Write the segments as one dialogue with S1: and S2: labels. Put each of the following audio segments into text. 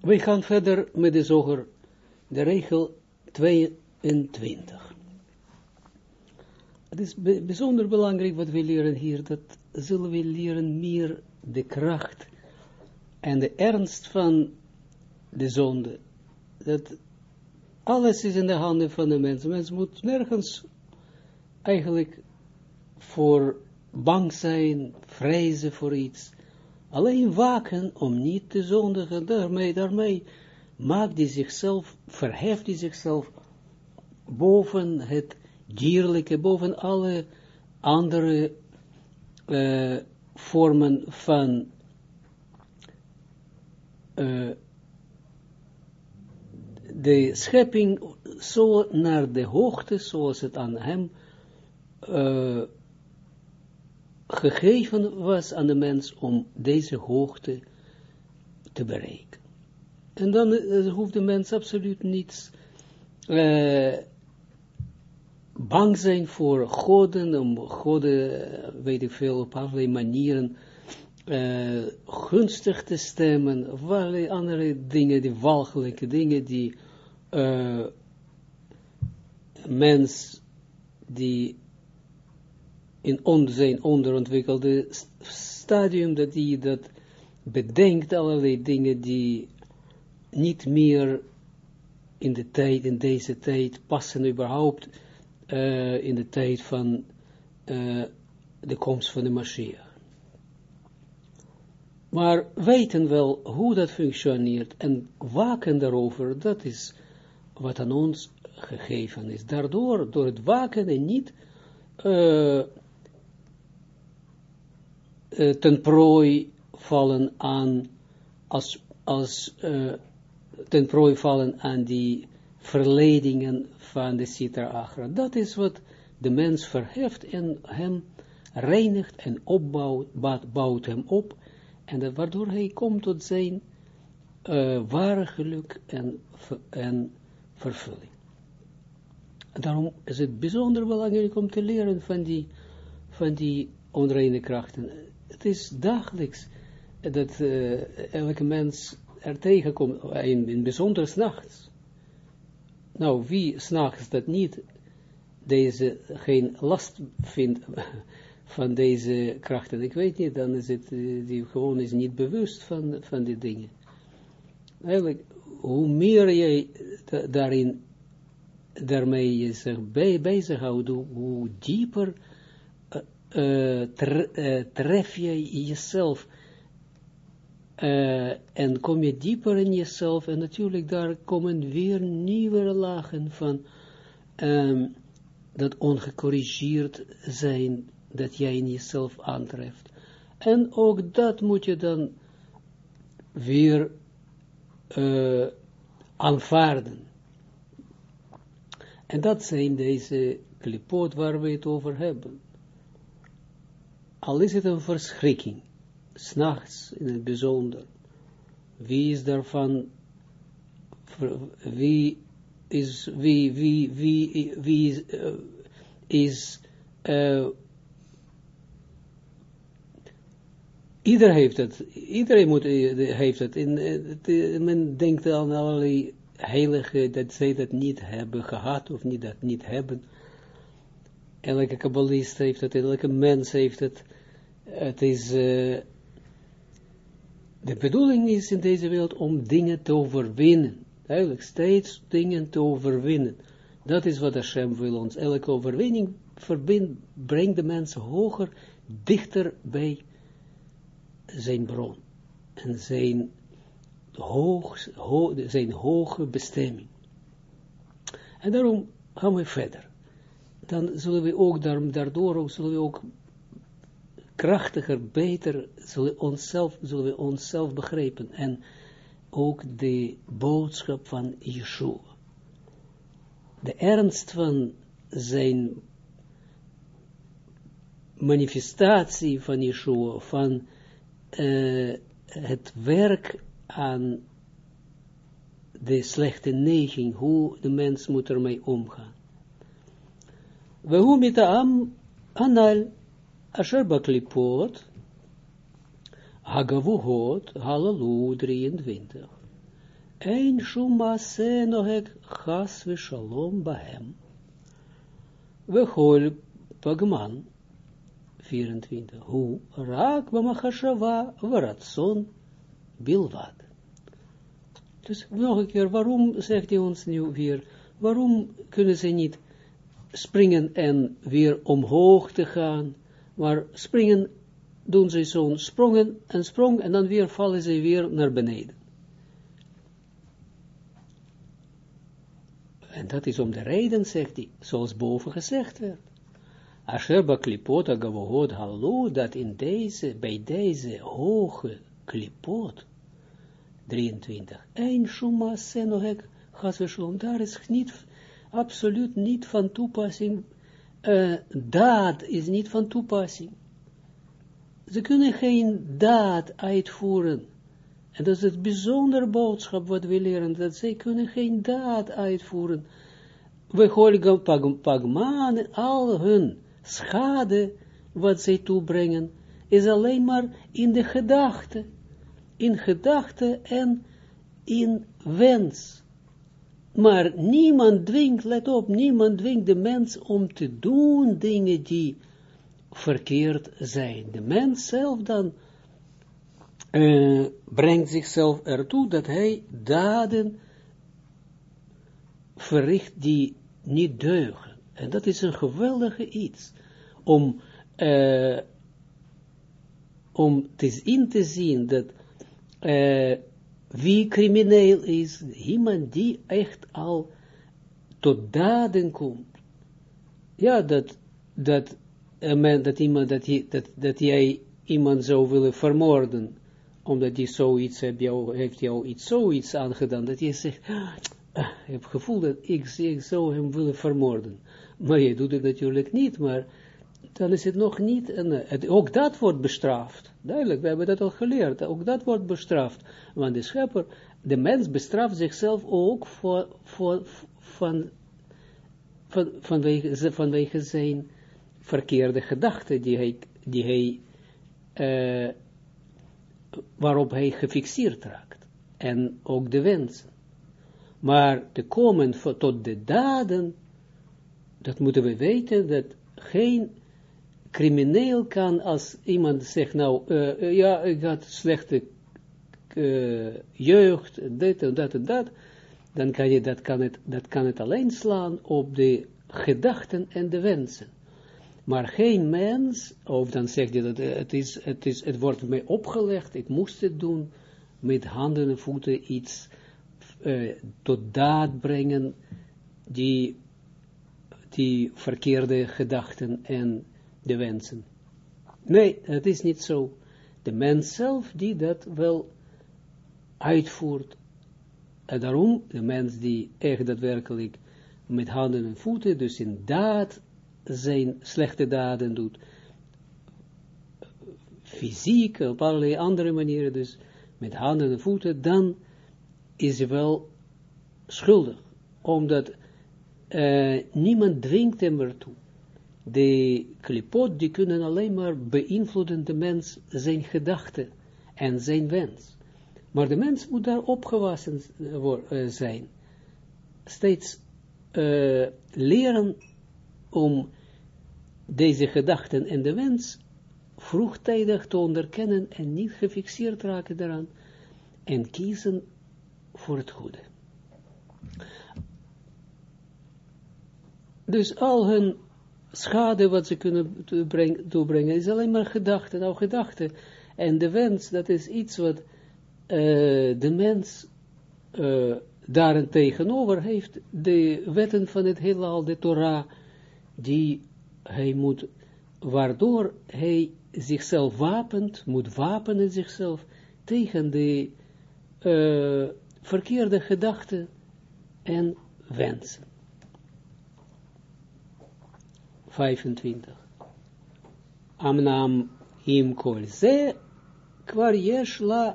S1: We gaan verder met de zoger, de regel 22. Het is bijzonder belangrijk wat we leren hier, dat zullen we leren meer de kracht en de ernst van de zonde. Dat alles is in de handen van de mens. Mens moet nergens eigenlijk voor bang zijn, vrezen voor iets. Alleen waken om niet te zondigen. Daarmee, daarmee maakt hij zichzelf, verheft hij zichzelf boven het dierlijke, boven alle andere uh, vormen van uh, de schepping zo naar de hoogte zoals het aan hem uh, gegeven was aan de mens om deze hoogte te bereiken. En dan uh, hoeft de mens absoluut niets uh, bang zijn voor goden, om goden, weet ik veel, op allerlei manieren gunstig te stemmen, of allerlei andere dingen, die walgelijke dingen, die mens die in on, zijn onderontwikkelde stadium, dat hij dat bedenkt, allerlei dingen die niet meer in de tijd, in deze tijd passen überhaupt, uh, in de tijd van uh, de komst van de Mashiach. Maar weten wel hoe dat functioneert en waken daarover, dat is wat aan ons gegeven is. Daardoor, door het waken en niet uh, uh, ten prooi vallen aan, als, als uh, ten prooi vallen aan die verleidingen van de Sitra Agra. Dat is wat de mens verheft en hem reinigt en opbouwt, bouwt hem op, en waardoor hij komt tot zijn uh, ware geluk en, en vervulling. Daarom is het bijzonder belangrijk om te leren van die, van die onreine krachten. Het is dagelijks dat uh, elke mens er tegenkomt, in, in bijzonder s'nachts. Nou, wie s'nachts dat niet, deze geen last vindt van deze krachten, ik weet niet, dan is het, uh, die gewoon is niet bewust van, van die dingen. Eigenlijk, hoe meer jij daarin, daarmee je zich bij, bezighoudt, hoe dieper uh, tre, tref je jezelf uh, en kom je dieper in jezelf en natuurlijk daar komen weer nieuwe lagen van um, dat ongecorrigeerd zijn dat jij in jezelf aantreft. En ook dat moet je dan weer aanvaarden. En dat zijn deze klipot waar we het over hebben. Al is het een verschrikking, s'nachts in het bijzonder. Wie is daarvan, wie is, wie, wie, wie, is, uh, is uh, Ieder heeft het. Iedereen moet, heeft het. In. Men denkt aan allerlei heiligen dat zij dat niet hebben gehad of niet, dat niet hebben. Elke kabbalist heeft het, elke mens heeft het. Het is, uh, de bedoeling is in deze wereld om dingen te overwinnen. Eigenlijk steeds dingen te overwinnen. Dat is wat Hashem wil ons. Elke overwinning brengt de mensen hoger, dichter bij zijn bron en zijn, hoog, ho, zijn hoge bestemming. En daarom gaan we verder. Dan zullen we ook daardoor zullen we ook krachtiger, beter, zullen, onszelf, zullen we onszelf begrijpen en ook de boodschap van Yeshua. De ernst van zijn manifestatie van Yeshua, van uh, het werk aan de slechte neiging, hoe de mens moet ermee omgaan. We hoe met de am anal asher baklipot hagavuhot halalu 23. Ein shuma se nohek chas shalom bahem. We hol pagman, 24, hu raak bamachashava varatson bilvad. Dus nog een keer, waarom zegt hij ons nu weer, waarom kunnen ze niet springen en weer omhoog te gaan, maar springen doen ze zo'n sprongen en sprong en dan weer vallen ze weer naar beneden. En dat is om de reden, zegt hij, zoals boven gezegd werd. Asher baklipot agavohot halu, dat in deze, bij deze hoge klipot, 23, een shuma senohek, daar is niet, absoluut niet van toepassing, uh, daad is niet van toepassing. Ze kunnen geen daad uitvoeren. En dat is het bijzondere boodschap wat we leren, dat zij kunnen geen daad uitvoeren. We horen pagman, al hun schade, wat zij toebrengen, is alleen maar in de gedachte, in gedachte en in wens. Maar niemand dwingt, let op, niemand dwingt de mens om te doen dingen die verkeerd zijn. De mens zelf dan uh, brengt zichzelf ertoe dat hij daden verricht die niet deugen. En dat is een geweldige iets. Om, uh, om te, in te zien dat uh, wie crimineel is, iemand die echt al tot daden komt. Ja, dat, dat, uh, dat iemand, dat, dat, dat jij iemand zou willen vermoorden, omdat hij zoiets heeft jou, heeft jou iets, zoiets aangedaan, dat je zegt, ah, ik heb gevoel dat ik, ik zou hem willen vermoorden. Maar je doet het natuurlijk niet, maar dan is het nog niet, het, ook dat wordt bestraft. Duidelijk, we hebben dat al geleerd, ook dat wordt bestraft. Want de schepper, de mens bestraft zichzelf ook voor, voor, van, van, vanwege, zijn verkeerde gedachten die hij, die hij uh, waarop hij gefixeerd raakt. En ook de wensen. Maar te komen tot de daden, dat moeten we weten, dat geen crimineel kan als iemand zegt, nou, uh, ja, ik had slechte uh, jeugd, dit en dat en dat, dan kan, je, dat, kan het, dat kan het alleen slaan op de gedachten en de wensen. Maar geen mens, of dan zegt hij dat het, is, het, is, het wordt mij opgelegd, ik moest het doen, met handen en voeten iets tot daad brengen, die, die verkeerde gedachten en de wensen. Nee, het is niet zo. De mens zelf die dat wel uitvoert. En daarom, de mens die echt daadwerkelijk met handen en voeten, dus in daad zijn slechte daden doet, fysiek, op allerlei andere manieren, dus met handen en voeten, dan is hij wel schuldig, omdat uh, niemand dwingt hem ertoe. De klipot, die kunnen alleen maar beïnvloeden de mens zijn gedachten en zijn wens. Maar de mens moet daar opgewassen uh, zijn. Steeds uh, leren om deze gedachten en de wens vroegtijdig te onderkennen en niet gefixeerd raken daaraan en kiezen voor het goede. Dus al hun schade wat ze kunnen toebrengen is alleen maar gedachten, nou gedachten. En de wens, dat is iets wat uh, de mens uh, daarentegenover heeft, de wetten van het heelal, de Torah, die hij moet, waardoor hij zichzelf wapent, moet wapenen zichzelf tegen de uh, verkeerde gedachten en wensen. 25. Amnam im kol ze kwar yesh la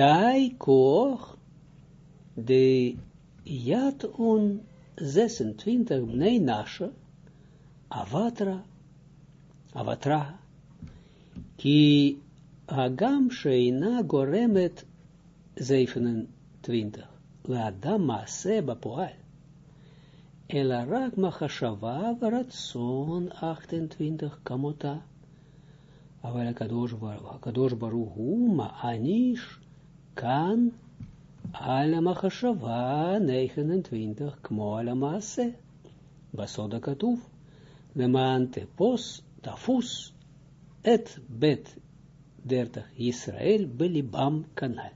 S1: dai koch de yat un 26 bnei nasha avatra avatra ki agam sheina goremet 27 20. Laadam maase bapoal. Ela rak machashava varatson 28 kamota. Aval kadosh baruch hu ma'anish kan ala machashava 29 kmo ala maase. Basoda katuf. Lemaan te pos tafus et bet 30 Israël belibam kanal.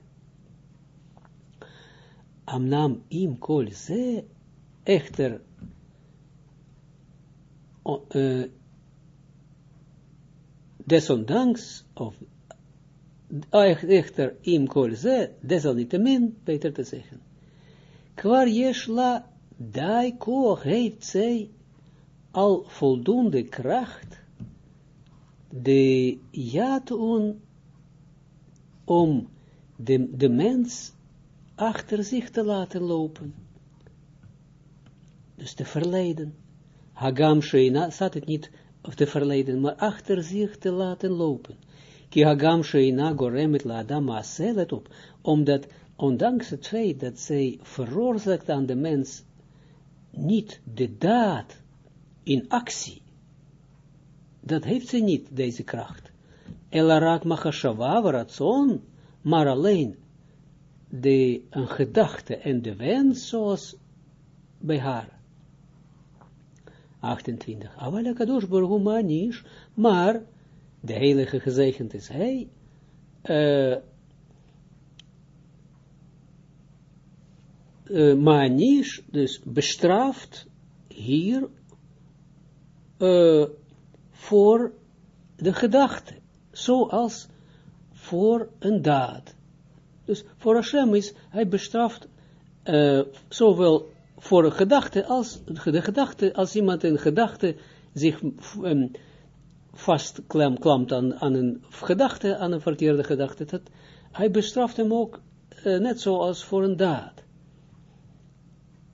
S1: Amnam im kol echter uh, desondanks of echter im kol ze desalniettemin beter te zeggen. Kwar jesla dai koch heeft zij al voldoende kracht de jatoen om de, de mens achter zich te laten lopen. Dus te verleiden. Hagam Sheina, staat het niet te verleiden, maar achter zich te laten lopen. Ki Hagam Sheina goremet la Adam let op, omdat, ondanks het feit dat zij veroorzaakt aan de mens niet de daad in actie, dat heeft ze niet, deze kracht. Elarak machashava ratson, maar alleen de een gedachte en de wens zoals bij haar. 28. Avala kadosh baruch manish, maar de heilige gezegend is hij, uh, manish, dus bestraft hier uh, voor de gedachte, zoals voor een daad. Dus voor Hashem is, hij bestraft zowel voor een gedachte als de gedachte, als iemand een gedachte zich um, vastklampt aan, aan een gedachte, aan een verkeerde gedachte, dat hij bestraft hem ook uh, net zoals voor een daad.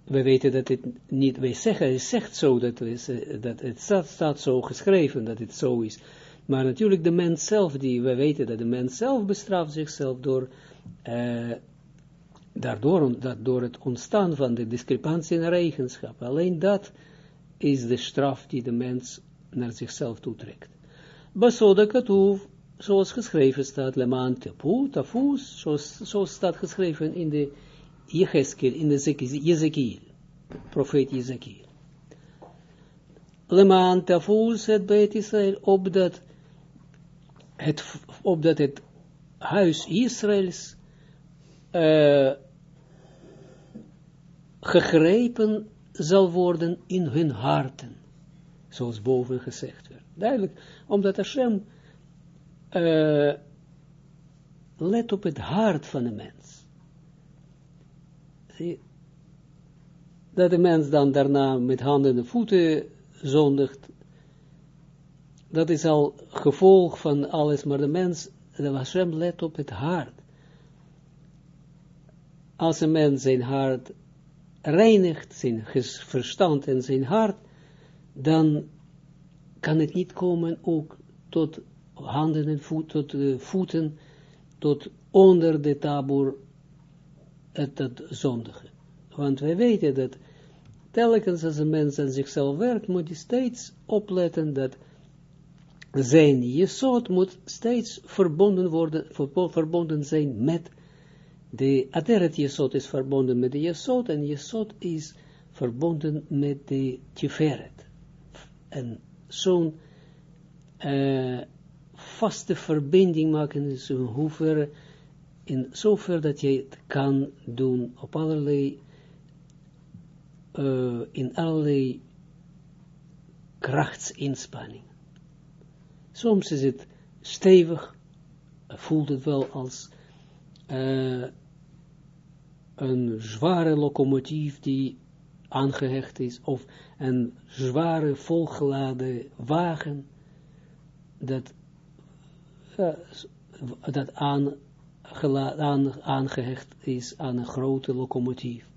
S1: We weten dat het niet, wij zeggen, hij zegt zo, dat, uh, dat het staat, staat zo geschreven, dat het zo is. Maar natuurlijk de mens zelf, die, we weten dat de mens zelf bestraft zichzelf door uh, daardoor, dat door het ontstaan van de discrepantie in eigenschap. Alleen dat is de straf die de mens naar zichzelf toetrekt. Basoda katoef, zoals geschreven staat, lemaan tepu, tafus, zoals, zoals staat geschreven in de Jecheskel, in de Jezekiel, profeet Jezekiel. Lemaan tafus, het bij Israël, opdat het, opdat het huis Israëls uh, gegrepen zal worden in hun harten, zoals boven gezegd werd. Duidelijk, omdat Hashem uh, let op het hart van de mens. Zie, dat de mens dan daarna met handen en voeten zondigt, dat is al gevolg van alles, maar de mens, de Hashem let op het hart. Als een mens zijn hart reinigt, zijn verstand en zijn hart, dan kan het niet komen ook tot handen en voet, tot uh, voeten, tot onder de tabur, het, het zondige. Want wij weten dat telkens als een mens aan zichzelf werkt, moet hij steeds opletten dat zijn jesot moet steeds verbonden worden, verbonden zijn met de Aderet Jesod is verbonden met de Jesod en Jesod is verbonden met de Tiferet. En zo'n uh, vaste verbinding maken is in hoeverre, in zover dat je het kan doen op allerlei, uh, in allerlei krachtsinspanningen. Soms is het stevig, voelt het wel als uh, een zware locomotief die aangehecht is, of een zware volgeladen wagen, dat, uh, dat aan, aangehecht is aan een grote locomotief.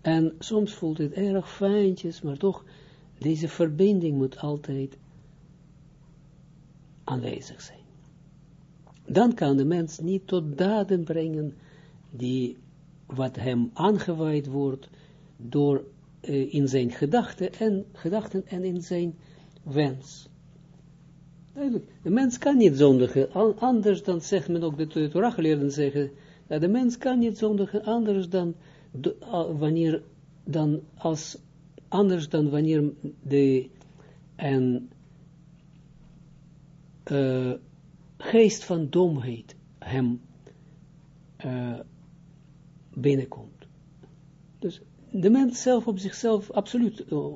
S1: En soms voelt het erg fijntjes, maar toch, deze verbinding moet altijd aanwezig zijn. Dan kan de mens niet tot daden brengen die, wat hem aangeweid wordt, door uh, in zijn gedachten en, gedachten en in zijn wens. De mens kan niet zondigen, anders dan zegt men ook, de Torah geleerden zeggen, dat de mens kan niet zondigen anders dan wanneer, dan als, anders dan wanneer de, en, uh, geest van domheid hem uh, binnenkomt. Dus de mens zelf op zichzelf absoluut uh,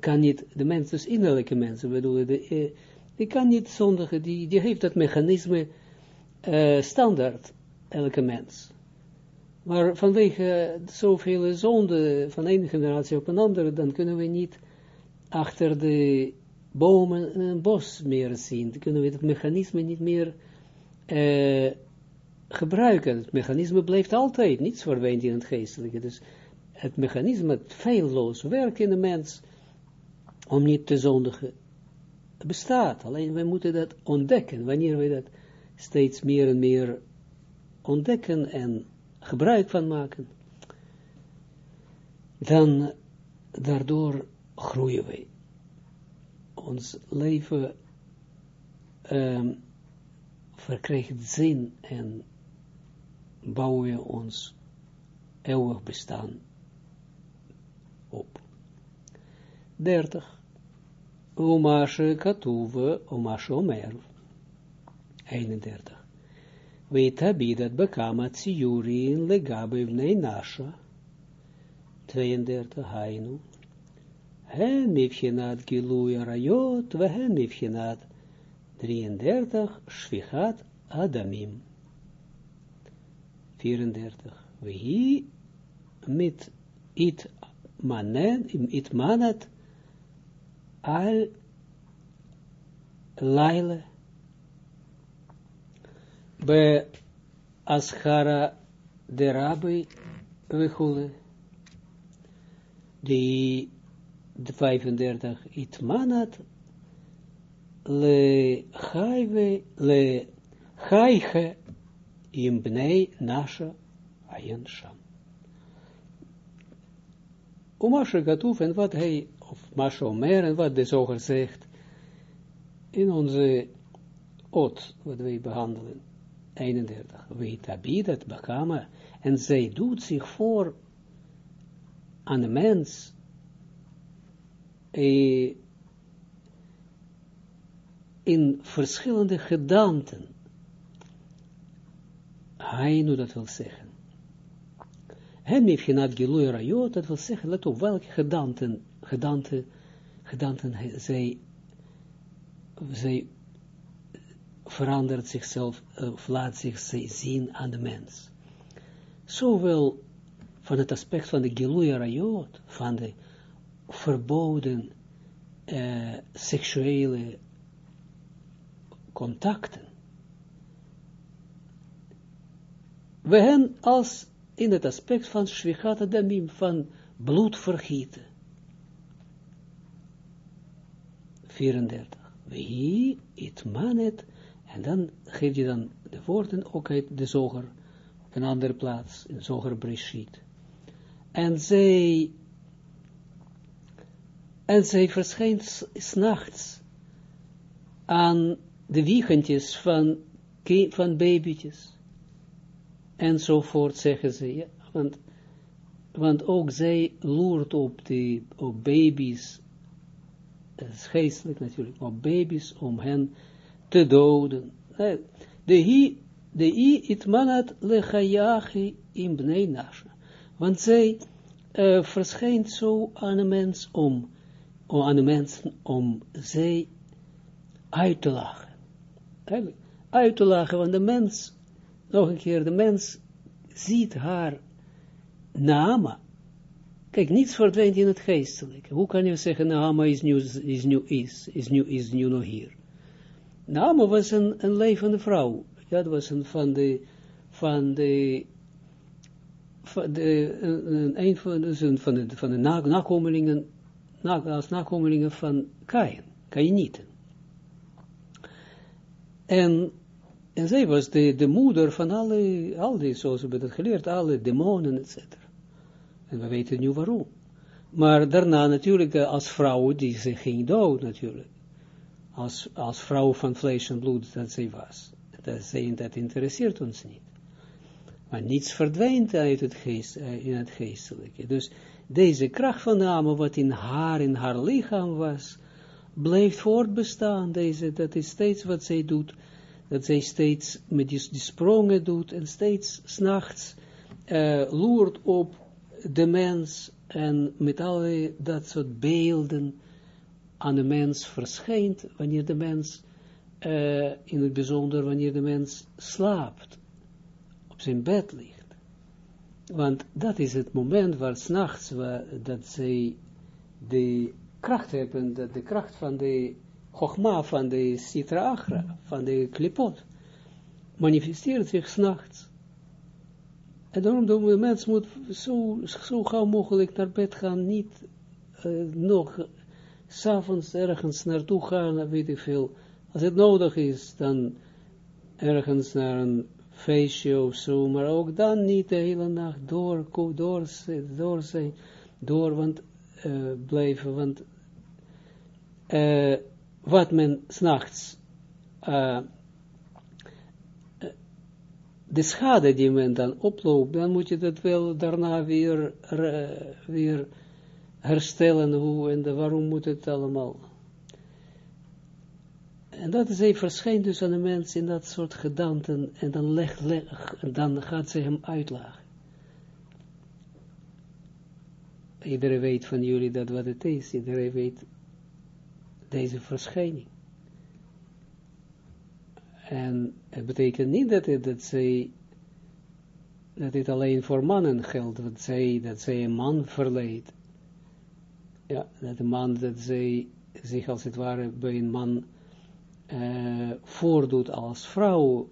S1: kan niet, de mens, dus innerlijke mensen bedoelen, de, die kan niet zondigen, die, die heeft dat mechanisme standaard, elke mens. Maar vanwege zoveel zonde van één generatie op een andere, dan kunnen we niet achter de bomen een bos meer zien. Dan kunnen we het mechanisme niet meer uh, gebruiken. Het mechanisme blijft altijd, niets verdwijnt in het geestelijke. Dus het mechanisme, het feilloos werken in de mens, om niet te zondigen, bestaat. Alleen wij moeten dat ontdekken. Wanneer we dat steeds meer en meer ontdekken en gebruik van maken, dan daardoor groeien wij. Ons leven um, verkrijgt zin en bouwen we ons eeuwig bestaan op. 30. Umashe katuve, umashe omer. 31. Weitabidat bekama tsiurin legabe vnei nasha. 32 hainu. Hen mifchinat gilui arayot, we hen mifchinat 33 shvichat adamim. 34. Wehi mit it manen, it manat al laile be Aschara de Rabbi Wechule, die 35 itmanat le chaive le chaiche im bnei nasha ayen sham. Umashe gatuf en wat hij, of Masha Omer en wat de zoger zegt, in onze ot, wat wij behandelen. 31. Weet abidat bakama. En zij doet zich voor aan de mens eh, in verschillende gedanten. Hij nu dat wil zeggen. Hem heeft genad gelui rayot, dat wil zeggen, let op welke gedanten, gedanten, gedanten zij, zij verandert zichzelf, uh, laat zich zien aan de mens. Zowel van het aspect van de Giluya Rayot, van de verboden uh, seksuele contacten. We hebben als in het aspect van Shvichata Damim, van bloedvergieten. 34. Wie it manet en dan geef je dan de woorden ook uit de zoger, op een andere plaats, in zoger Breshit. En zij, en zij verschijnt s'nachts aan de wiegentjes van, van babytjes. Enzovoort zeggen ze, ja, want, want ook zij loert op, die, op baby's, geestelijk natuurlijk, op baby's om hen te doden. De hi, de i itmanat lechayachi in bnei nasha. Want zij uh, verschijnt zo aan een mens om, aan de mensen om zij uit te lachen. Uit te lachen, want de mens, nog een keer, de mens ziet haar nama. Kijk, niets verdwijnt in het geestelijke. Hoe kan je zeggen, nama is nu, is nu, is, is nu, is nu nog hier. Naama was een, een levende vrouw. Ja, dat was een van de, van de, de een, van, een van de, van de na, nakomelingen, na, als nakomelingen van Kain, Kainieten. En en zij was de, de moeder van alle, al die, zoals we hebben het geleerd, alle demonen, etc. En we weten nu waarom. Maar daarna natuurlijk eh, als vrouw, die ze ging dood natuurlijk. Als, als vrouw van vlees en bloed dat zij was. Dat, zij, dat interesseert ons niet. Maar niets verdwijnt uit het geest, eh, in het geestelijke. Dus deze kracht van Name, wat in haar, in haar lichaam was, blijft voortbestaan. Deze, dat is steeds wat zij doet. Dat zij steeds met die, sprongen doet en steeds s'nachts uh, loert op de mens en met alle dat soort beelden aan de mens verschijnt wanneer de mens, uh, in het bijzonder wanneer de mens slaapt, op zijn bed ligt. Want dat is het moment waar s'nachts, dat zij de kracht hebben, dat de kracht van de Chogma, van de Sitra Achra, van de Klipot, manifesteert zich s'nachts. En daarom de mens moet zo, zo gauw mogelijk naar bed gaan, niet uh, nog s'avonds ergens naartoe gaan, weet ik veel. Als het nodig is, dan ergens naar een feestje of zo, maar ook dan niet de hele nacht door, door, door zijn, door, want, uh, blijven, want uh, wat men s'nachts uh, de schade die men dan oploopt, dan moet je dat wel daarna weer, weer herstellen, hoe en de, waarom moet het allemaal. En dat is hij verschijnt dus aan de mens in dat soort gedanten, en dan, leg, leg, dan gaat ze hem uitlagen. Iedereen weet van jullie dat wat het is, iedereen weet deze verschijning. En het betekent niet dat, het, dat, zij, dat dit alleen voor mannen geldt, dat zij, dat zij een man verleed. Ja, dat een man, dat zij zich als het ware bij een man uh, voordoet als vrouw,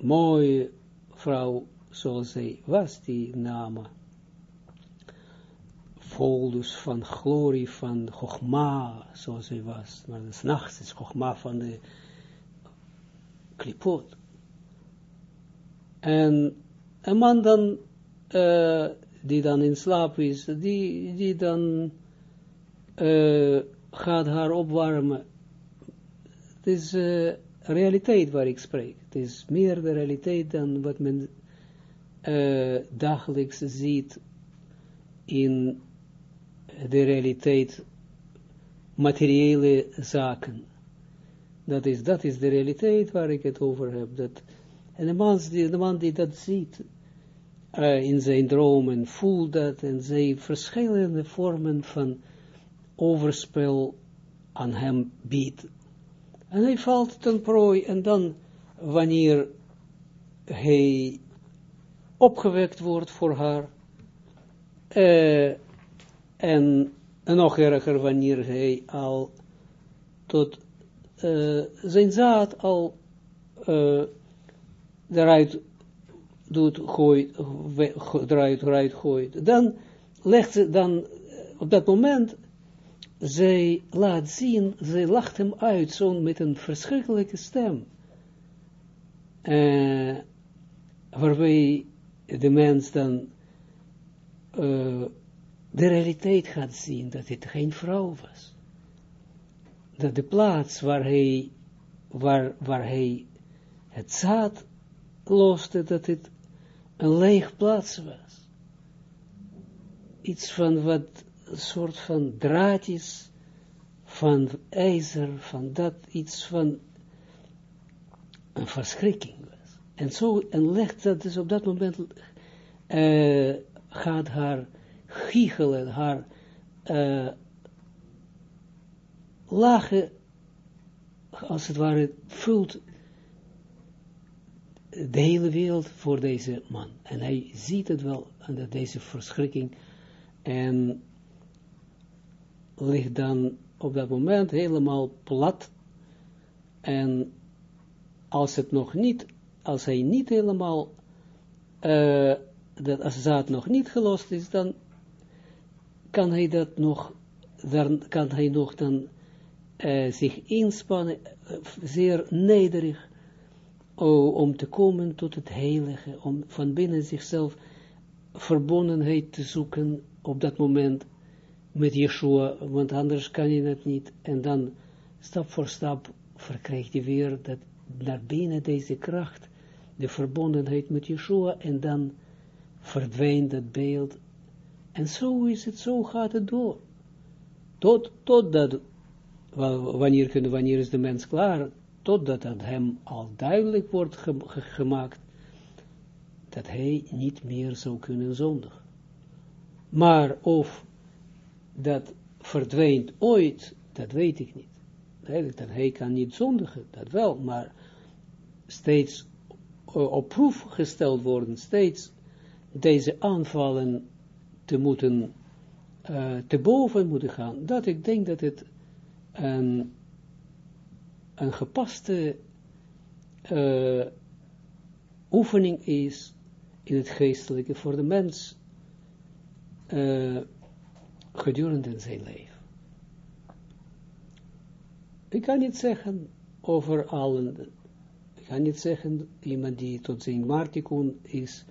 S1: mooie vrouw, zoals zij was, die Nama. Vol dus van glorie, van Chogma, zoals zij was. Maar de nachts is Chogma van de klipot. En een man dan, uh, die dan in slaap is, die, die dan uh, gaat haar opwarmen. Het is uh, realiteit waar ik spreek. Het is meer de realiteit dan wat men dagelijks ziet in de realiteit materiële zaken. Dat is, dat is de realiteit waar ik het over heb. Dat, en de man die, de man die dat ziet uh, in zijn dromen, voelt dat en zij verschillende vormen van overspel aan hem biedt. En hij valt ten prooi en dan wanneer hij opgewekt wordt voor haar uh, en, nog erger wanneer hij al tot uh, zijn zaad al uh, eruit doet, gooit, eruit, eruit gooit, dan legt ze dan op dat moment, zij laat zien, zij lacht hem uit, zo met een verschrikkelijke stem, uh, waarbij de mens dan de realiteit gaat zien, dat het geen vrouw was dat de plaats waar hij, waar, waar hij het zaad loste, dat het een leeg plaats was. Iets van wat, soort van draadjes, van ijzer, van dat, iets van een verschrikking was. En zo, en legt dat dus op dat moment, uh, gaat haar giechelen, haar uh, lachen, als het ware, vult de hele wereld voor deze man. En hij ziet het wel, aan deze verschrikking, en ligt dan op dat moment helemaal plat, en als het nog niet, als hij niet helemaal, uh, dat als zaad nog niet gelost is, dan kan hij dat nog, dan kan hij nog dan uh, zich inspannen, uh, zeer nederig, om te komen tot het heilige, om van binnen zichzelf verbondenheid te zoeken op dat moment met Yeshua, want anders kan je het niet. En dan stap voor stap verkrijgt je weer dat naar binnen deze kracht, de verbondenheid met Yeshua, en dan verdwijnt dat beeld. En zo is het, zo gaat het door. Tot, tot dat, wanneer, wanneer is de mens klaar, totdat het hem al duidelijk wordt gemaakt, dat hij niet meer zou kunnen zondigen. Maar of dat verdwijnt ooit, dat weet ik niet. Dat hij kan niet zondigen, dat wel, maar steeds op proef gesteld worden, steeds deze aanvallen te moeten, uh, te boven moeten gaan, dat ik denk dat het een, een gepaste uh, oefening is in het geestelijke voor de mens uh, gedurende zijn leven. Ik kan niet zeggen over allen, ik kan niet zeggen iemand die tot zijn martikun is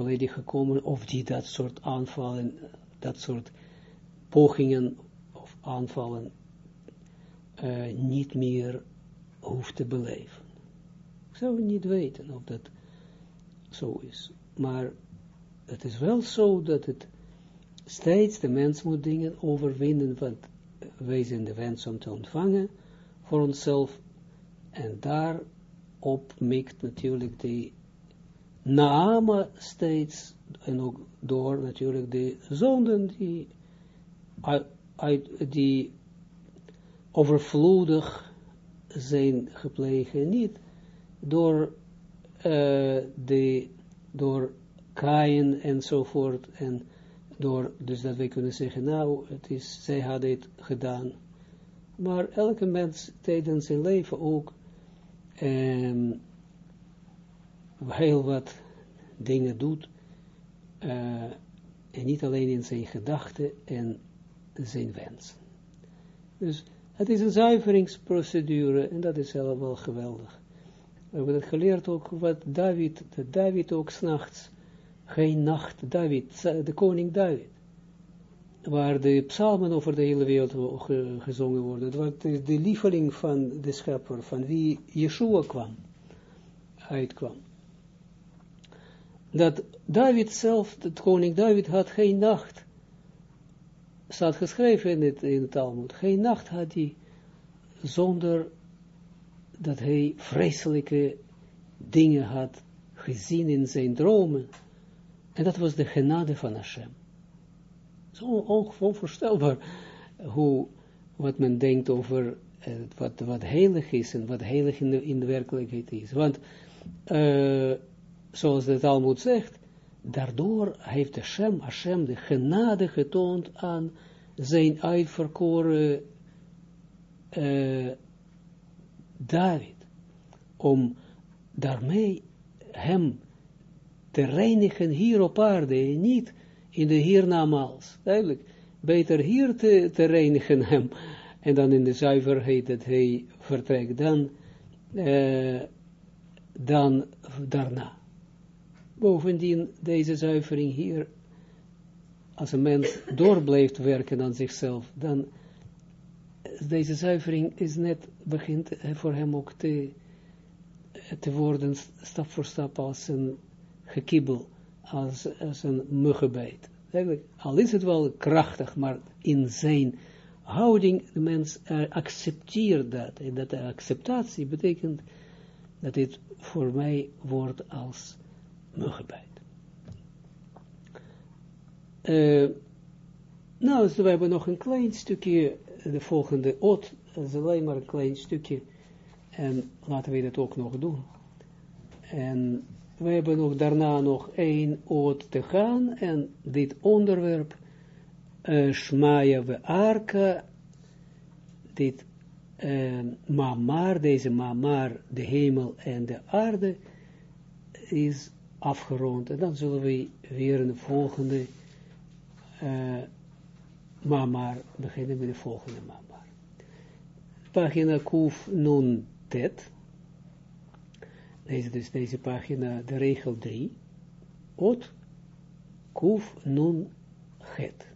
S1: volledig gekomen, of die dat soort aanvallen, dat soort pogingen of aanvallen uh, niet meer hoeft te beleven. Ik zou niet weten of dat zo is. Maar het is wel zo dat het steeds de mens moet dingen overwinnen, want wij zijn de wens om te ontvangen voor onszelf. En daarop mikt natuurlijk de naame steeds, en ook door natuurlijk de zonden die, die overvloedig zijn gepleegd, niet door uh, de, door Kain enzovoort, en door, dus dat wij kunnen zeggen, nou, het is, zij hadden het gedaan, maar elke mens tijdens zijn leven ook um, heel wat dingen doet, uh, en niet alleen in zijn gedachten en zijn wens. Dus het is een zuiveringsprocedure en dat is helemaal geweldig. We hebben het geleerd ook wat David, dat David ook s'nachts, geen nacht, David, de koning David, waar de psalmen over de hele wereld gezongen worden, wat is de lieveling van de schepper, van wie Yeshua kwam, uitkwam. Dat David zelf, de koning David, had geen nacht, staat geschreven in het, in het Talmud, geen nacht had hij zonder dat hij vreselijke dingen had gezien in zijn dromen. En dat was de genade van Hashem. Zo onvoorstelbaar hoe, wat men denkt over uh, wat, wat heilig is en wat heilig in de, in de werkelijkheid is. Want, uh, zoals de Talmud zegt, daardoor heeft Hashem, Hashem de genade getoond aan zijn uitverkoren uh, David, om daarmee hem te reinigen hier op aarde en niet in de hiernamaals. Duidelijk, beter hier te, reinigen hem en dan in de zuiverheid dat hij vertrekt, dan, uh, dan daarna. Bovendien, deze zuivering hier, als een mens door blijft werken aan zichzelf, dan deze zuivering is net, begint voor hem ook te, te worden, stap voor stap, als een gekibbel, als, als een muggenbijt. Eigenlijk, al is het wel krachtig, maar in zijn houding, de mens accepteert dat. En dat acceptatie betekent dat dit voor mij wordt als muggenbijt. Uh, nou, dus we hebben nog een klein stukje de volgende oot, dat is alleen maar een klein stukje, en laten we dat ook nog doen. En we hebben nog daarna nog één oot te gaan, en dit onderwerp, uh, Shmaya we Arka, dit uh, mamar, deze mamar, de hemel en de aarde, is afgerond. En dan zullen we weer de volgende uh, beginnen met de volgende mamar. Pagina Kuf Nun Tet, deze, dus deze pagina, de regel 3, ot, kuf, nun, het.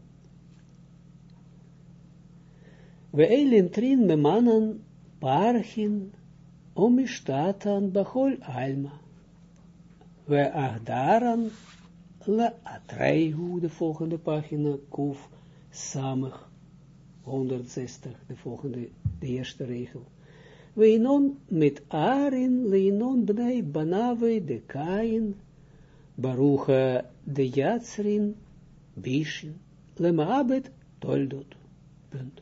S1: We eilen trin me mannen parchin omistatan bachol alma. We agdaran la atreihu, de volgende pagina, kuf, samig, 160, de volgende, de eerste regel. Weinon met Arin, Leinon bnei Banave de Kain, Barucha de Yatsrin, Bishin, Lemaabet Toldot. Punt.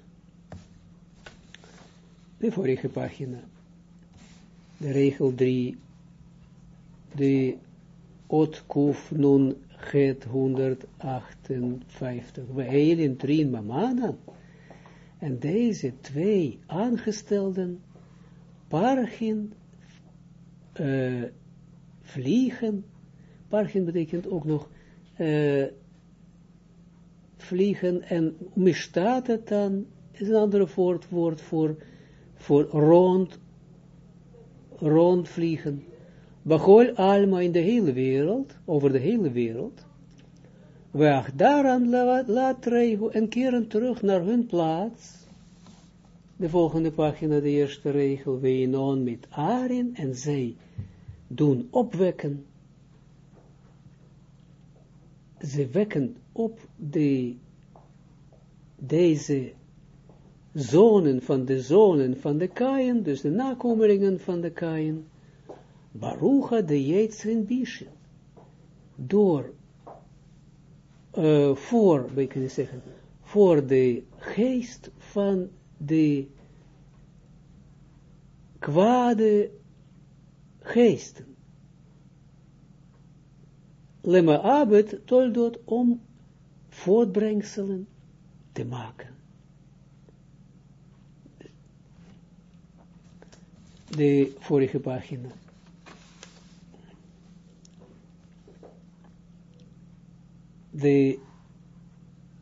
S1: De vorige pagina. De regel 3. De Ot Kuf Nun Het 158. We heilen Trin Mamana. En deze twee aangestelden parchin, uh, vliegen, parchin betekent ook nog uh, vliegen en misstaat het dan, is een ander woord, woord voor, voor rond, rondvliegen. Bagol alma in de hele wereld, over de hele wereld, weg daaraan laat, laat en keren terug naar hun plaats, de volgende pagina, de eerste regel, on met Arin, en zij doen opwekken, ze wekken op de, deze zonen van de zonen van de Kaien, dus de nakomelingen van de Kaien, Barucha de Jeetsen Bishen, door, voor, we kunnen zeggen, voor de geest van de kwade geesten. Lema abet toldot om voortbrengselen te maken. De vorige pagina. De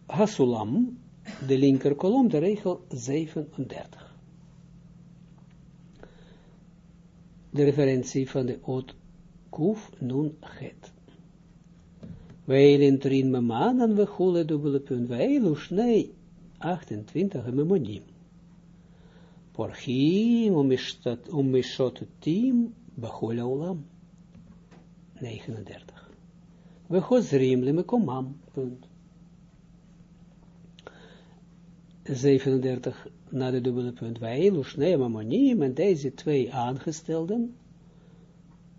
S1: Hasulam de linker kolom, de regel 37. De referentie van de oot kuf nun het. Weilin trin memanan we hule dubbele punt. Weilu snei 28 memonim. Porchim umishot tim bachol olam. 39. We chozrim le mekomam. Punt. 37 na de dubbele punt. Wij, Lushnei Mammonim, en deze twee aangestelden,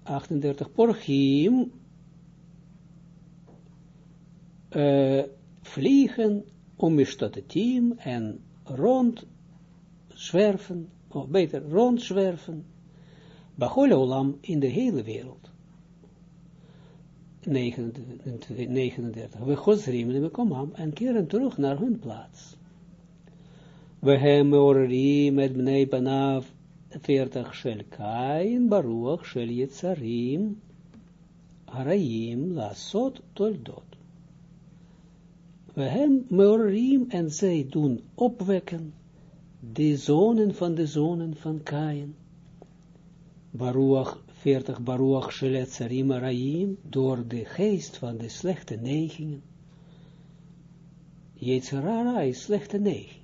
S1: 38 porchim, uh, vliegen om team en rond zwerven, of beter rondzwerven, Bachol Olam in de hele wereld. 39. We gozrim we komam en keren terug naar hun plaats. We hem orri met bnei banav 40 shel kain baruach shel yitzarim harayim lasot toldot. We hem meorim en zij doen opwekken de zonen van de zonen van Kain. Baruach 40 Baruach shel yitzarim harayim door de geest van de slechte neigingen. Yitzhara is slechte neiging.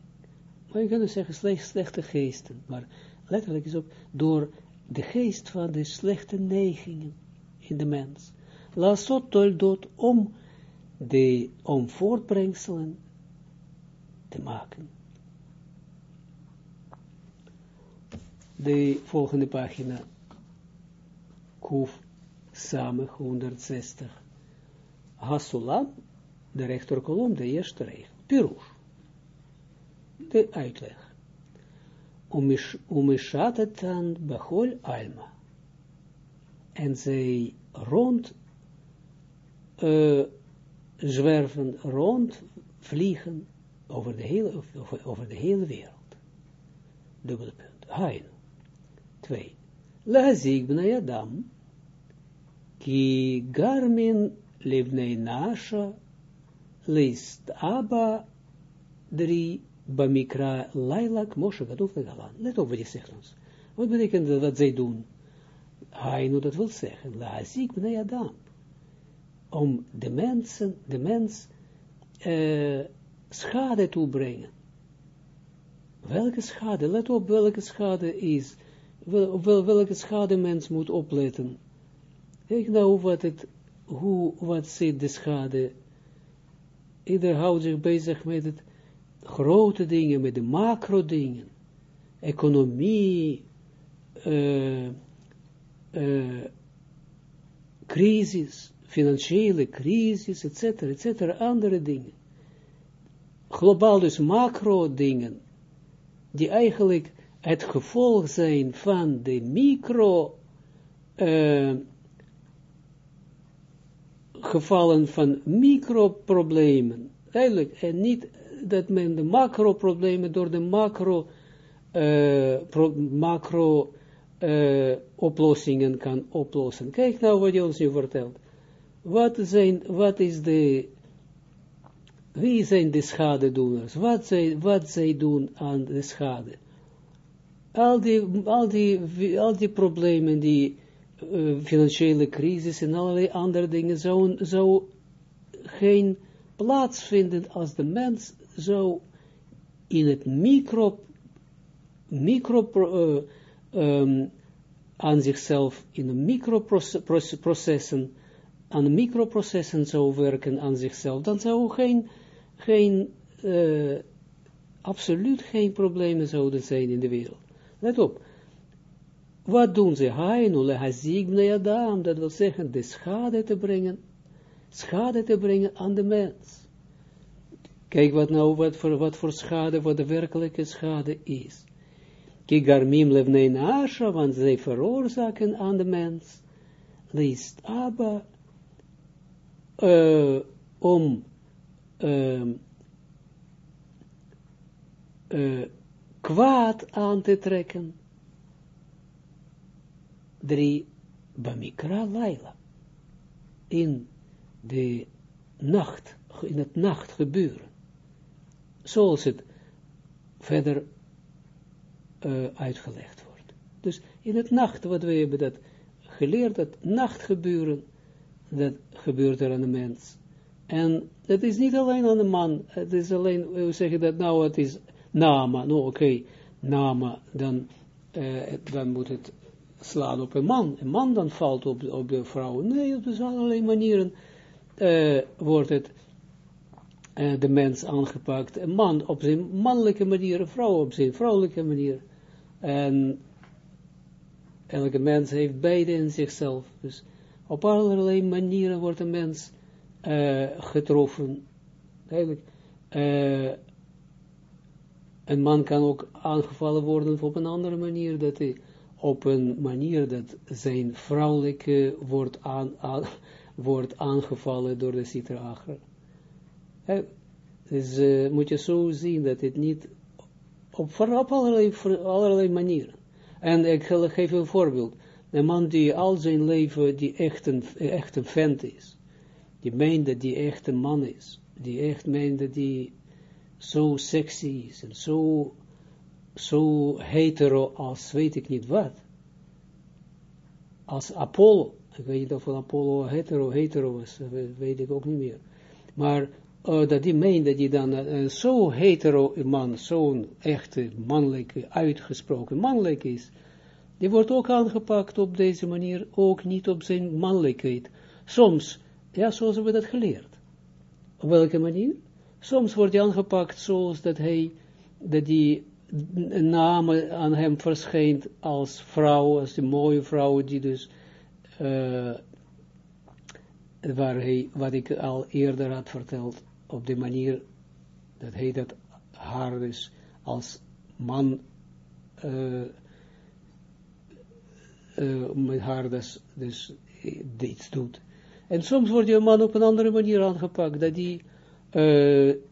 S1: Maar je kan dus zeggen slechte geesten, maar letterlijk is ook door de geest van de slechte neigingen in de mens. Lasot toldot om de, om voortbrengselen te maken. De volgende pagina, Kuf Samig 160. Hasulam, de rechterkolom, de eerste regel. Pirush de uitleg. Umishatetan bechol alma. En zij rond uh, zwerven, rond vliegen over de hele, over, de hele wereld. Dubbele punt. Hain. Twee. Lazik bnei Adam. Ki garmin livnei nasha. List Abba. Drie. Bamikra Lailak Moshe Gaduf Galan. Let op wat hij zegt ons. Wat betekent dat, dat zij doen? Hainu, dat wil zeggen, la zik bnei Adam. Om de mensen, de mens, uh, schade toebrengen. Welke schade? Let op welke schade is. Wel, welke schade mens moet opletten. Kijk nou wat het, hoe, wat zit de schade. Ieder houdt zich bezig met het grote dingen, met de macro dingen. Economie, crisis, financiële crisis, etc., etc., andere dingen. Globaal dus macro dingen, die eigenlijk het gevolg zijn van de micro gevallen van microproblemen. Eigenlijk, en niet dat men de macro-problemen door de macro, uh, pro, macro uh, oplossingen kan oplossen. Kijk nou wat je ons nu vertelt. Wat, zijn, wat is de, wie zijn de schadedoeners? Wat zij, wat zij doen aan de schade? Al die, al die, al die problemen, die uh, financiële crisis en allerlei andere dingen, zou, zou geen plaats vinden als de mens zou in het micro, micro uh, um, aan zichzelf, in de microprocessen, aan de microprocessen zou werken aan zichzelf, dan zou geen, geen uh, absoluut geen problemen zouden zijn in de wereld. Let op. Wat doen ze? Hainu lehazigne adam, dat wil zeggen de schade te brengen, schade te brengen aan de mens. Kijk wat nou, wat voor, wat voor schade, wat de werkelijke schade is. Kijk, garmim levnei naasha, want zij veroorzaken aan de mens, leest Abba, uh, om uh, uh, kwaad aan te trekken. Drie, Bamikra Laila. In de nacht, in het nacht gebeuren zoals het verder uh, uitgelegd wordt. Dus in het nacht, wat we hebben dat geleerd, dat nachtgebeuren, dat gebeurt er aan de mens. En het is niet alleen aan de man, het is alleen, we zeggen dat nou, het is nama, nou oké, nama, dan, uh, dan moet het slaan op een man. Een man dan valt op, op de vrouw. Nee, op allerlei manieren uh, wordt het uh, de mens aangepakt, een man op zijn mannelijke manier, een vrouw op zijn vrouwelijke manier. En elke mens heeft beide in zichzelf. Dus op allerlei manieren wordt een mens uh, getroffen. Eigenlijk, een man kan ook aangevallen worden op een andere manier, dat hij op een manier dat zijn vrouwelijke wordt, aan, wordt aangevallen door de citra achter. Dus uh, moet je zo zien dat het niet op, op allerlei, allerlei manieren. En ik geef een voorbeeld. Een man die al zijn leven die echt een, echt een vent is. Die meent dat die echt een man is. Die echt meent dat die zo sexy is. En zo, zo hetero als weet ik niet wat. Als Apollo. Ik weet niet of Apollo hetero, hetero was. Weet ik ook niet meer. Maar uh, dat die meent dat die dan uh, zo hetero man, zo'n echte mannelijke, uitgesproken mannelijk is, die wordt ook aangepakt op deze manier, ook niet op zijn mannelijkheid. Soms, ja, zoals hebben we dat geleerd. Op welke manier? Soms wordt hij aangepakt zoals dat hij, dat die naam aan hem verschijnt als vrouw, als een mooie vrouw, die dus uh, waar hij, wat ik al eerder had verteld, op de manier dat hij dat haar dus als man uh, uh, met haar dus, dus iets doet. En soms wordt je man op een andere manier aangepakt, dat die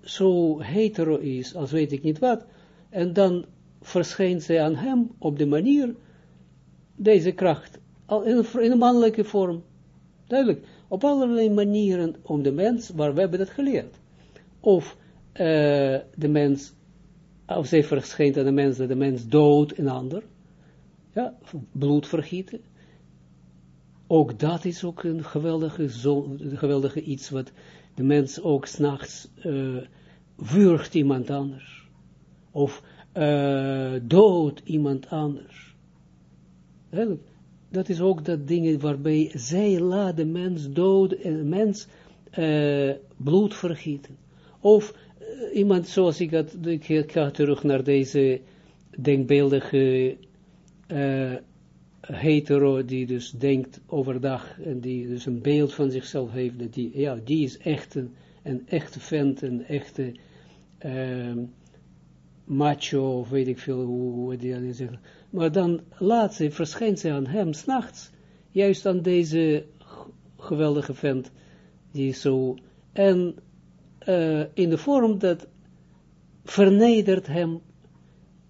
S1: zo hetero is, als weet ik niet wat, en dan verschijnt zij aan hem op de manier, deze kracht, in, een mannelijke vorm. Duidelijk, op allerlei manieren om de mens, waar we hebben dat geleerd of uh, de mens, of zij verschijnt aan de mens, dat de mens dood een ander, ja, bloed vergieten, ook dat is ook een geweldige, zo, geweldige iets wat de mens ook s'nachts uh, wurgt iemand anders. Of uh, dood iemand anders. Dat is ook dat ding waarbij zij laat de mens dood en mens uh, bloed vergieten. Of iemand zoals ik had, ik ga terug naar deze denkbeeldige hetero die dus denkt overdag en die dus een beeld van zichzelf heeft, dat die, ja, die is echt een, echte vent, een echte uh, macho, of weet ik veel hoe, die dat zeggen. Maar dan laat ze, verschijnt ze aan hem s'nachts, juist aan deze geweldige vent, die zo, en uh, in de vorm dat vernedert hem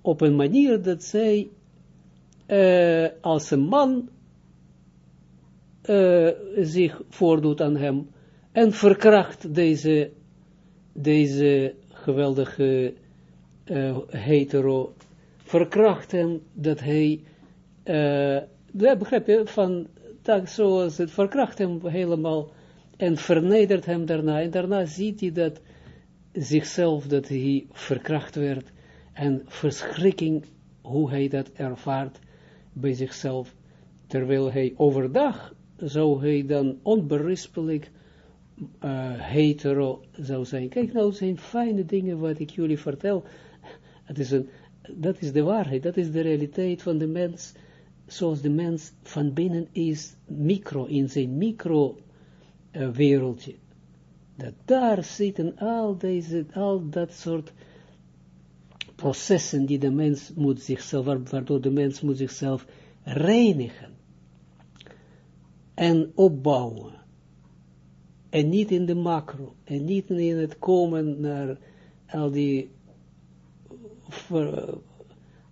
S1: op een manier dat zij uh, als een man uh, zich voordoet aan hem en verkracht deze, deze geweldige uh, hetero, verkracht hem dat hij, uh, begrijp je, van, dat, zoals het verkracht hem helemaal en vernedert hem daarna, en daarna ziet hij dat zichzelf, dat hij verkracht werd, en verschrikking, hoe hij dat ervaart, bij zichzelf, terwijl hij overdag zou hij dan onberispelijk uh, hetero zou zijn. Kijk nou, zijn fijne dingen wat ik jullie vertel. Het is dat is de waarheid, dat is de realiteit van de mens, zoals de mens van binnen is, micro, in zijn micro uh, wereldje. Dat daar zitten al deze, al dat soort processen die de mens moet zichzelf, waardoor de mens moet zichzelf reinigen en opbouwen. En niet in de macro, en niet in het komen naar al die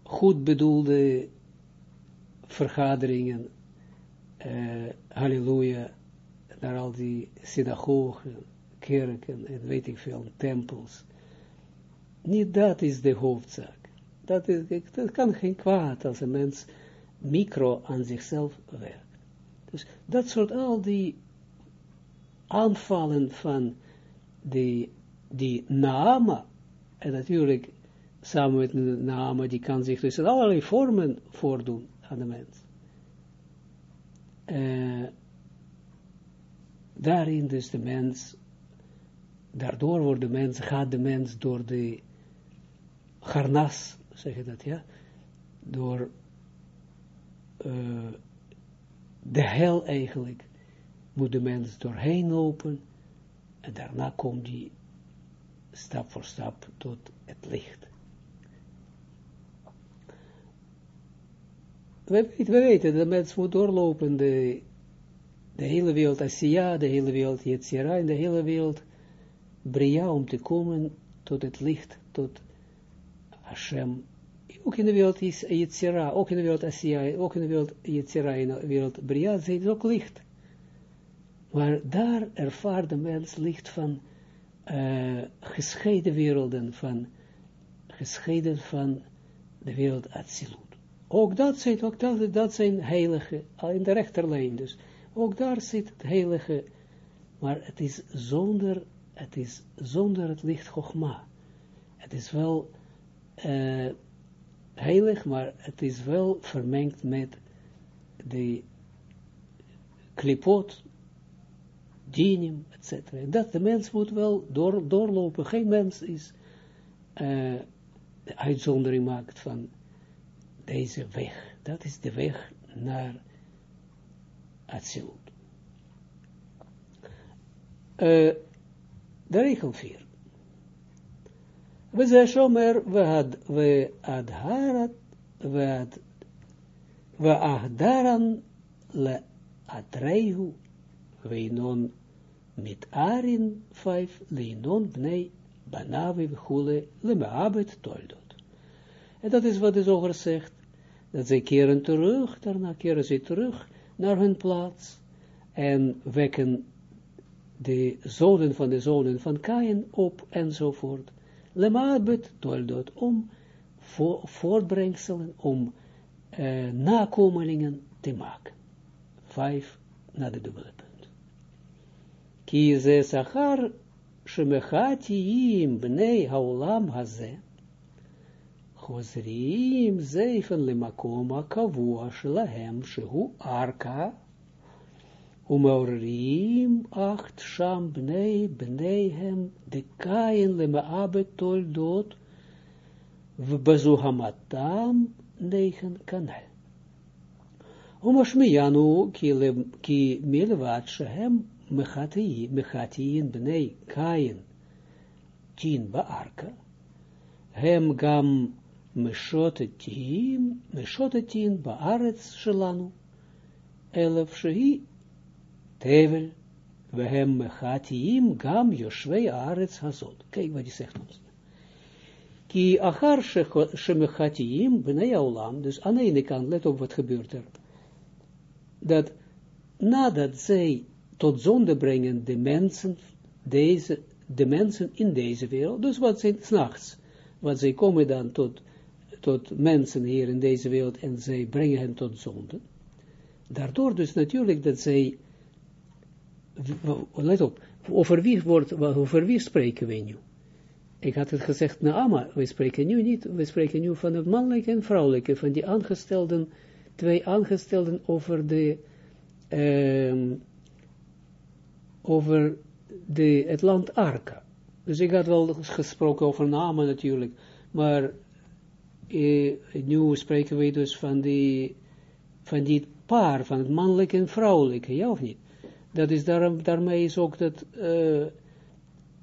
S1: goed bedoelde vergaderingen, uh, halleluja, naar al die synagogen, kerken en weet ik veel, tempels. Niet dat is de hoofdzaak. Dat, is, dat kan geen kwaad als een mens micro aan zichzelf werkt. Dus dat soort al die aanvallen van die, die naama, en natuurlijk samen met naama, die kan zich dus in allerlei vormen voordoen aan de mens. Uh, daarin dus de mens, daardoor wordt de mens, gaat de mens door de harnas, zeg je dat, ja, door uh, de hel eigenlijk, moet de mens doorheen lopen, en daarna komt die stap voor stap tot het licht. We weten, de mens moet doorlopen, de, hele wereld Asiya, de hele wereld Yetzira, en de hele wereld Bria, om te komen tot het licht, tot Hashem. Ook in de wereld is ook in de wereld Asiya, ook in de wereld Yetzira, in de wereld Bria, is ook licht. Maar daar ervaart de mens licht van uh, gescheiden werelden, van gescheiden van de wereld Atsilut. Ook dat zit, ook dat, dat zijn heilige, in de rechterlijn dus. Ook daar zit het heilige, maar het is zonder, het is zonder het licht Chogma. Het is wel uh, heilig, maar het is wel vermengd met de klipot, dinim, etc. Dat de mens moet wel door, doorlopen. Geen mens is uh, de uitzondering maakt van deze weg. Dat is de weg naar Atsilut. Uh, de regel 4. We zijn zomer, we had, we adharat, we had, we le atreihu, weinon mit arin 5, bnei banavi hule le me abet toldo. En dat is wat de zoger zegt, dat zij keren terug, daarna keren ze terug naar hun plaats en wekken de zonen van de zonen van Kain op enzovoort lemaabet toldot, om voor, voortbrengselen, om uh, nakomelingen te maken. Vijf naar de dubbele punt. Ki ze sachar shemechatiim bnei haolam haze, חוזרים זייפן למקום הקבוע שלהם שהוא ארכה, ומעוררים אcht שם בני בניהם דקאין למעבד תולדות, ובזוהמתם negen kanal. Umashmiyanu ki milvat shehem mechatiyin bnei kain tien baarka, hem gam meshotetien, baaretz shelanu, elef shehi tevel, we hem mechatiyim gam yoshvei aretz hazot. Kijk wat hij zegt ons. Ki achar shemechatiim b'nei olam, dus aan de ene kant, let op wat gebeurt er, dat nadat zij tot zonde brengen de mensen, deze, de mensen in deze wereld, dus wat zij s'nachts, wat zij komen dan tot, tot mensen hier in deze wereld en zij brengen hen tot zonde, daardoor dus natuurlijk dat zij, let op, over wie, wordt, over wie spreken we nu? ik had het gezegd, Naama, we spreken nu niet, we spreken nu van het mannelijke en vrouwelijke, van die aangestelden, twee aangestelden over de, um, over de, het land Arka. Dus ik had wel gesproken over Naama natuurlijk, maar eh, nu spreken we dus van die, van die paar, van het mannelijke en vrouwelijke, ja of niet? Dat is daarom, daarmee is ook dat, uh,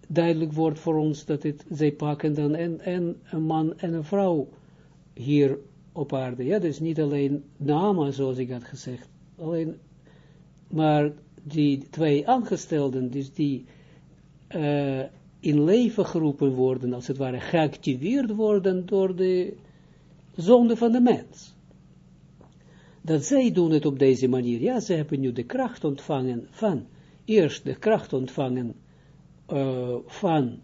S1: duidelijk wordt voor ons dat het, zij pakken dan en, en een man en een vrouw hier op aarde. Ja, dus niet alleen namen, zoals ik had gezegd, alleen, maar die twee aangestelden, dus die uh, in leven geroepen worden, als het ware geactiveerd worden door de zonde van de mens. Dat zij doen het op deze manier. Ja, ze hebben nu de kracht ontvangen van, eerst de kracht ontvangen uh, van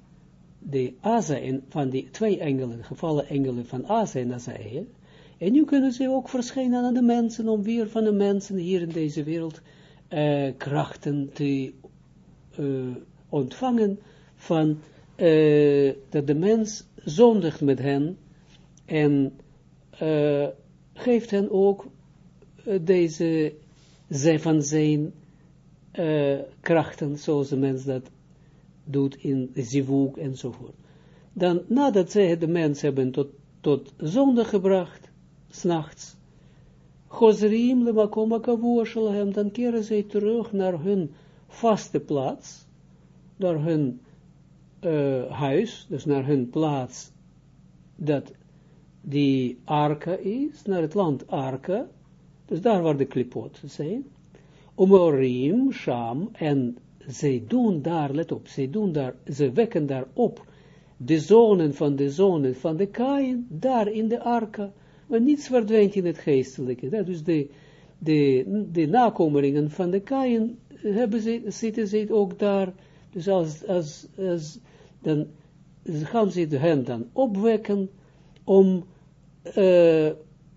S1: de Aza en van die twee engelen, gevallen engelen van Aza en Azael. En nu kunnen ze ook verschijnen aan de mensen, om weer van de mensen hier in deze wereld uh, krachten te uh, ontvangen van dat de mens zondigt met hen en geeft hen ook deze, zij van zijn krachten, zoals de mens dat doet in zivuk enzovoort. Dan, nadat zij de mens hebben tot, tot zonde gebracht, s'nachts, Chozrim le makoma kavua dan keren zij terug naar hun vaste plaats, naar hun uh, huis, dus naar hun plaats, dat die Arka is, naar het land Arka, dus daar waar de klipot zijn, Omorim, Sham, en zij doen daar, let op, zij doen daar, ze wekken daar op de zonen van de zonen van de Kain, daar in de arka, maar niets verdwijnt in het geestelijke. Dat dus de, de, de nakomelingen van de Kain hebben ze, zitten ze ook daar, dus als, als, als dan gaan ze hen dan opwekken om uh,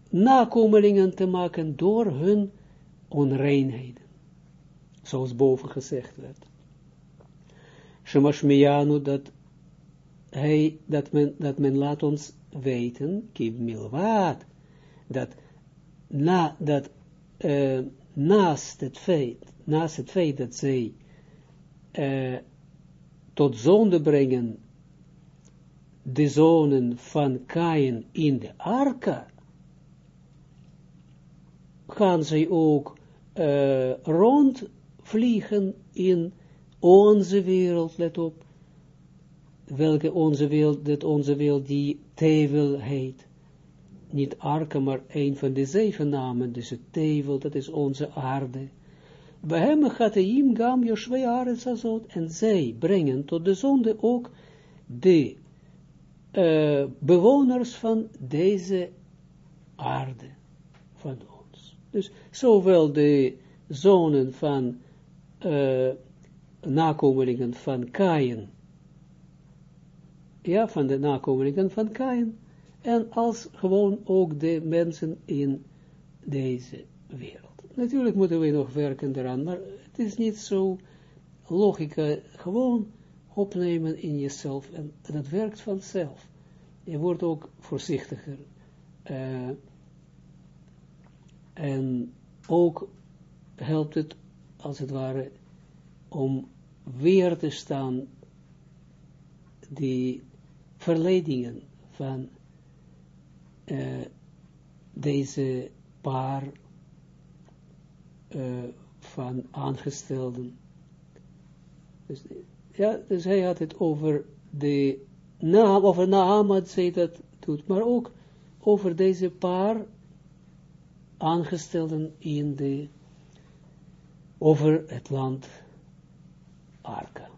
S1: nakomelingen te maken door hun onreinheden zoals boven gezegd werd. Shemashmiyanu, dat hij, dat men, dat men laat ons weten, kib dat na, dat uh, naast het feit, naast het feit dat zij uh, tot zonde brengen de zonen van Kain in de arka, gaan zij ook uh, rond vliegen in onze wereld, let op, welke onze wereld, dat onze wereld die tevel heet. Niet arke, maar een van de zeven namen, dus het tevel, dat is onze aarde. Bij hem gaat de im gam Joshua en zij brengen tot de zonde ook de uh, bewoners van deze aarde, van ons. Dus zowel de zonen van uh, nakomelingen van Kain, ja, van de nakomelingen van Kain, en als gewoon ook de mensen in deze wereld. Natuurlijk moeten we nog werken eraan, maar het is niet zo logica, gewoon opnemen in jezelf en dat werkt vanzelf. Je wordt ook voorzichtiger. Uh, en ook helpt het, als het ware, om weer te staan die verleidingen van uh, deze paar uh, van aangestelden. Dus, ja, dus hij had het over de naam, over Naamat zij dat doet, maar ook over deze paar aangestelden in de, over het land Arka.